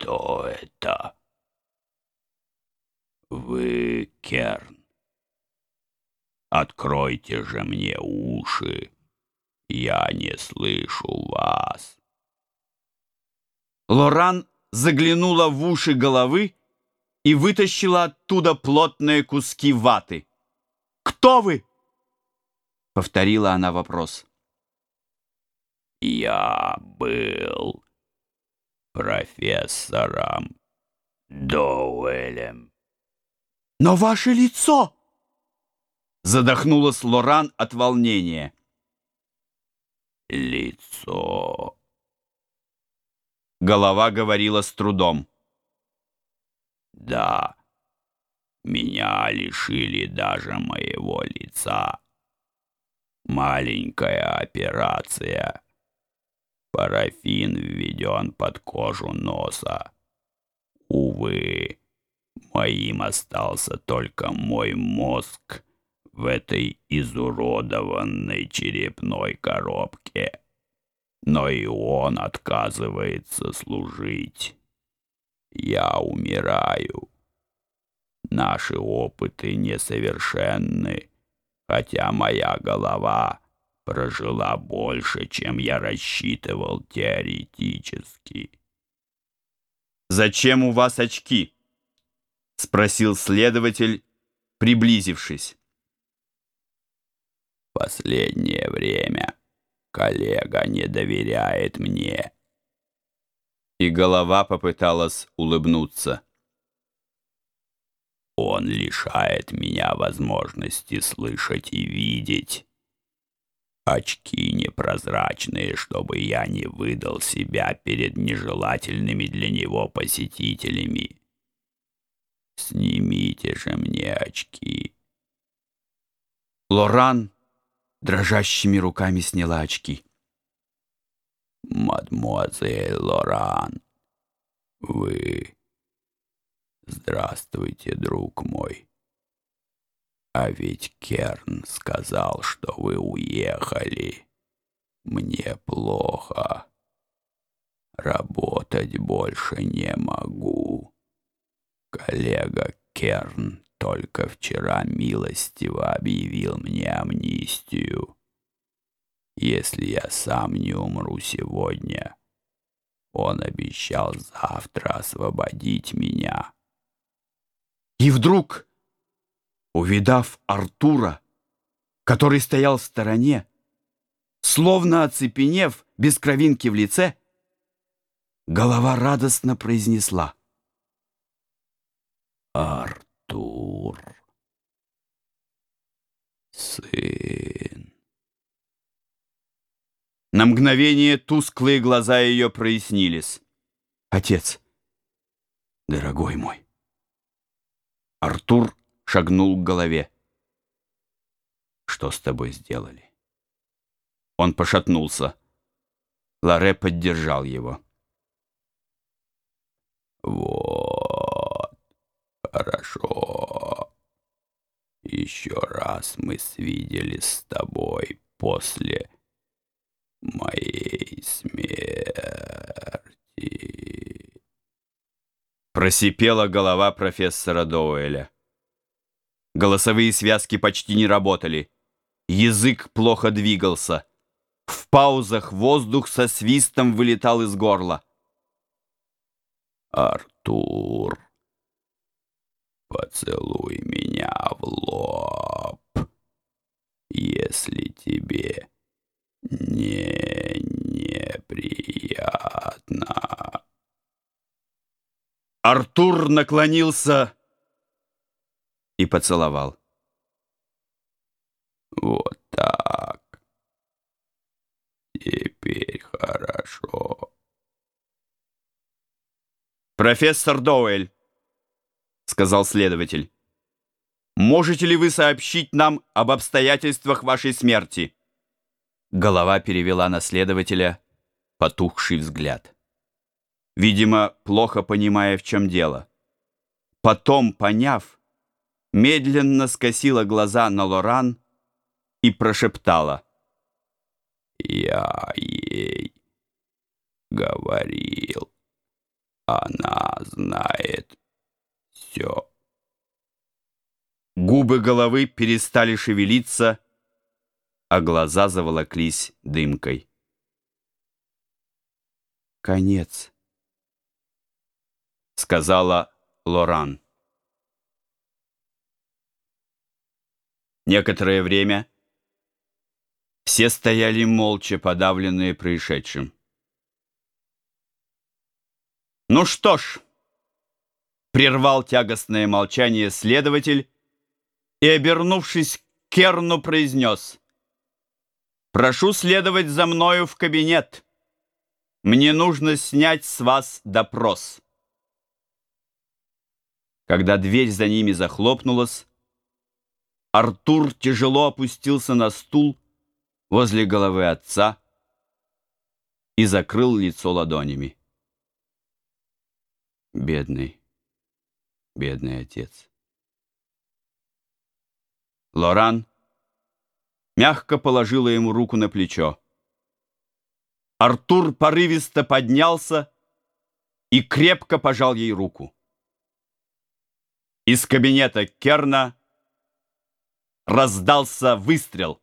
Кто это? Вы, Керн. Откройте же мне уши. Я не слышу вас. Лоран заглянула в уши головы и вытащила оттуда плотные куски ваты. «Кто вы?» — повторила она вопрос. «Я был профессором Доуэлем». «Но ваше лицо!» Задохнулась Лоран от волнения. «Лицо...» Голова говорила с трудом. Да, меня лишили даже моего лица. Маленькая операция. Парафин введен под кожу носа. Увы, моим остался только мой мозг в этой изуродованной черепной коробке но и он отказывается служить. Я умираю. Наши опыты несовершенны, хотя моя голова прожила больше, чем я рассчитывал теоретически. «Зачем у вас очки?» — спросил следователь, приблизившись. «Последнее время коллега не доверяет мне. И голова попыталась улыбнуться. Он лишает меня возможности слышать и видеть. Очки непрозрачные, чтобы я не выдал себя перед нежелательными для него посетителями. Снимите же мне очки. Лоран дрожащими руками сняла очки. «Мадемуазель Лоран, вы... Здравствуйте, друг мой. А ведь Керн сказал, что вы уехали. Мне плохо. Работать больше не могу. Коллега Керн только вчера милостиво объявил мне амнистию. Если я сам не умру сегодня, он обещал завтра освободить меня. И вдруг, увидав Артура, который стоял в стороне, словно оцепенев, без кровинки в лице, голова радостно произнесла. «Артур!» Сын. На мгновение тусклые глаза ее прояснились. Отец, дорогой мой. Артур шагнул к голове. Что с тобой сделали? Он пошатнулся. Ларе поддержал его. Вот, хорошо еще раз мы свиделись с тобой после моей смерти. Просипела голова профессора Доуэля. Голосовые связки почти не работали. Язык плохо двигался. В паузах воздух со свистом вылетал из горла. Артур Поцелуй меня в лоб, если тебе не неприятно. Артур наклонился и поцеловал. Вот так. Теперь хорошо. Профессор Доуэль сказал следователь. «Можете ли вы сообщить нам об обстоятельствах вашей смерти?» Голова перевела на следователя потухший взгляд. Видимо, плохо понимая, в чем дело. Потом, поняв, медленно скосила глаза на Лоран и прошептала. «Я ей говорил Она знает все. Губы головы перестали шевелиться, а глаза заволоклись дымкой. «Конец», — сказала Лоран. Некоторое время все стояли молча, подавленные происшедшим. «Ну что ж», — прервал тягостное молчание следователь и, обернувшись к Керну, произнес «Прошу следовать за мною в кабинет. Мне нужно снять с вас допрос». Когда дверь за ними захлопнулась, Артур тяжело опустился на стул возле головы отца и закрыл лицо ладонями. Бедный, бедный отец. Лоран мягко положила ему руку на плечо. Артур порывисто поднялся и крепко пожал ей руку. Из кабинета Керна раздался выстрел.